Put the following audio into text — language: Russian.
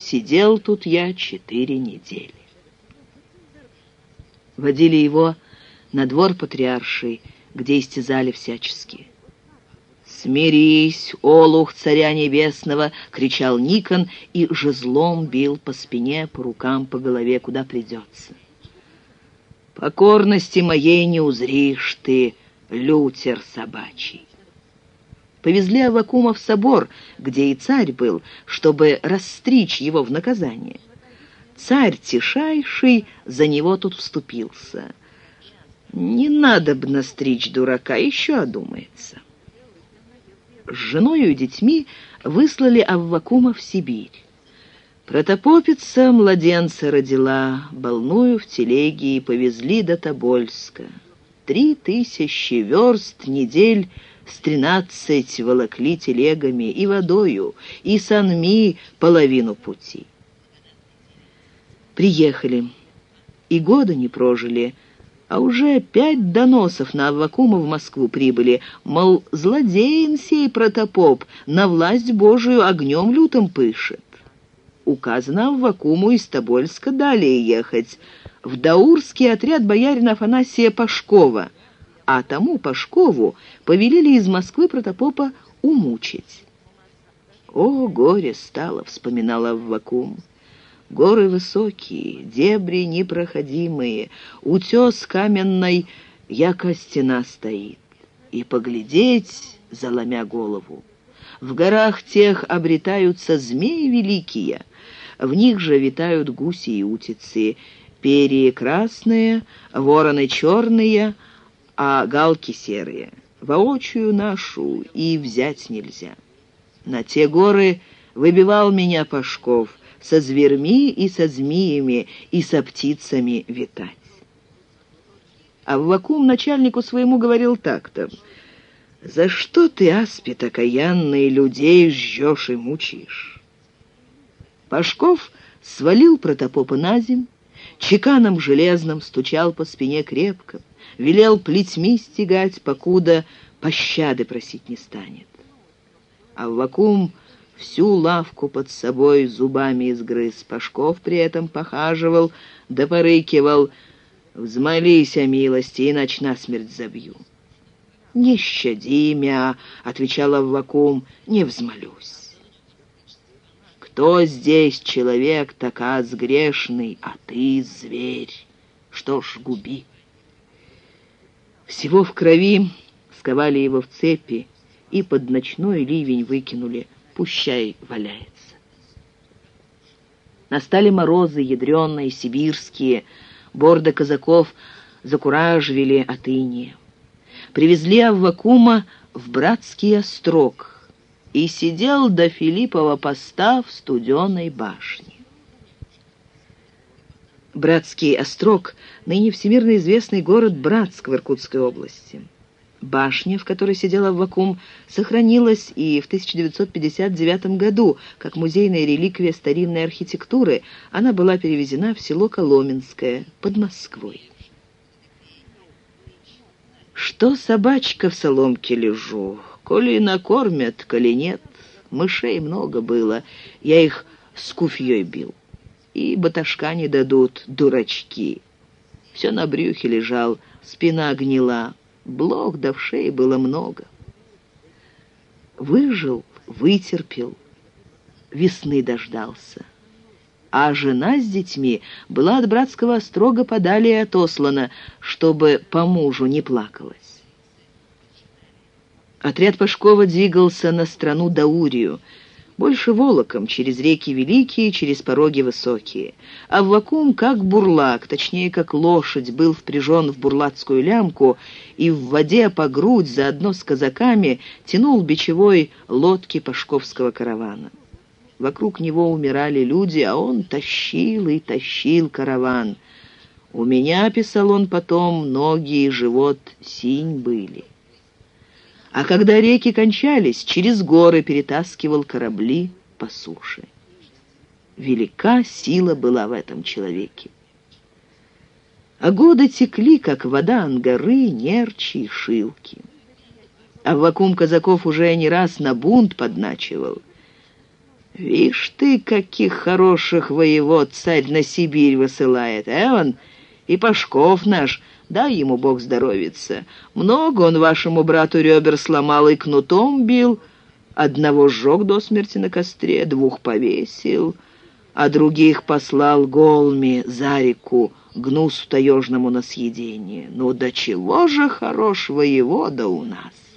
Сидел тут я четыре недели. Водили его на двор патриарший, где истязали всячески. «Смирись, олух царя небесного!» — кричал Никон и жезлом бил по спине, по рукам, по голове, куда придется. «Покорности моей не узришь ты, лютер собачий!» Повезли Аввакума в собор, где и царь был, чтобы расстричь его в наказание. Царь Тишайший за него тут вступился. Не надо бы настричь дурака, еще одумается. С женою и детьми выслали Аввакума в Сибирь. Протопопица младенца родила, болную в телеге и повезли до Тобольска. Три тысячи верст недель с тринадцать волокли телегами и водою, и санми половину пути. Приехали, и года не прожили, а уже пять доносов на Аввакума в Москву прибыли, мол, злодеин сей протопоп, на власть Божию огнем лютым пышет. Указано Аввакуму из Тобольска далее ехать, в Даурский отряд боярина Афанасия Пашкова, а тому Пашкову повелели из Москвы протопопа умучить. «О, горе стало!» — вспоминал Аввакум. Горы высокие, дебри непроходимые, утес каменной, яко стена стоит. И поглядеть, заломя голову. В горах тех обретаются змеи великие, в них же витают гуси и утицы, перья красные, вороны черные, а галки серые. Воочию нашу и взять нельзя. На те горы выбивал меня Пашков, со зверьми и со змеями, и со птицами витать. А Вакум начальнику своему говорил так-то. «За что ты, аспид окаянный, людей жжешь и мучишь?» Пашков свалил протопопа на земь, чеканом железным стучал по спине крепко, велел плетьми стегать, покуда пощады просить не станет. А Вакум всю лавку под собой зубами изгрыз. Пашков при этом похаживал, да порыкивал. «Взмолись о милости, иначе насмерть забью». «Не щади мя», — отвечала Вакум, — «не взмолюсь». «Кто здесь человек таказ грешный, а ты зверь? Что ж, губи». Всего в крови сковали его в цепи и под ночной ливень выкинули — пущай валяется. Настали морозы ядреные, сибирские, борды казаков закураживали от иния. Привезли Аввакума в братский острог и сидел до Филиппова поста в студеной башне. Братский острог — ныне всемирно известный город Братск в Иркутской области. Башня, в которой сидел Аввакум, сохранилась и в 1959 году, как музейная реликвия старинной архитектуры. Она была перевезена в село Коломенское под Москвой. Что собачка в соломке лежу, коли накормят, коли нет. Мышей много было, я их с куфьей бил. И баташка не дадут, дурачки. Все на брюхе лежал, спина гнила, Блох да в шее было много. Выжил, вытерпел, весны дождался. А жена с детьми была от братского острога подали отослана, чтобы по мужу не плакалась. Отряд Пашкова двигался на страну Даурию — больше волоком, через реки великие, через пороги высокие. А Вакум, как бурлак, точнее, как лошадь, был впряжен в бурлацкую лямку и в воде по грудь заодно с казаками тянул бичевой лодки пашковского каравана. Вокруг него умирали люди, а он тащил и тащил караван. «У меня, — писал он потом, — ноги и живот синь были». А когда реки кончались, через горы перетаскивал корабли по суше. Велика сила была в этом человеке. А годы текли, как вода ангары, нерчи и шилки. А вакуум казаков уже не раз на бунт подначивал. Вишь ты, каких хороших воевод царь на Сибирь высылает, Эван, и Пашков наш, дай ему Бог здоровится. Много он вашему брату ребер сломал и кнутом бил, одного сжег до смерти на костре, двух повесил, а других послал голми за реку, гнусу таежному на съедение. Ну, до чего же хорош воевода у нас!»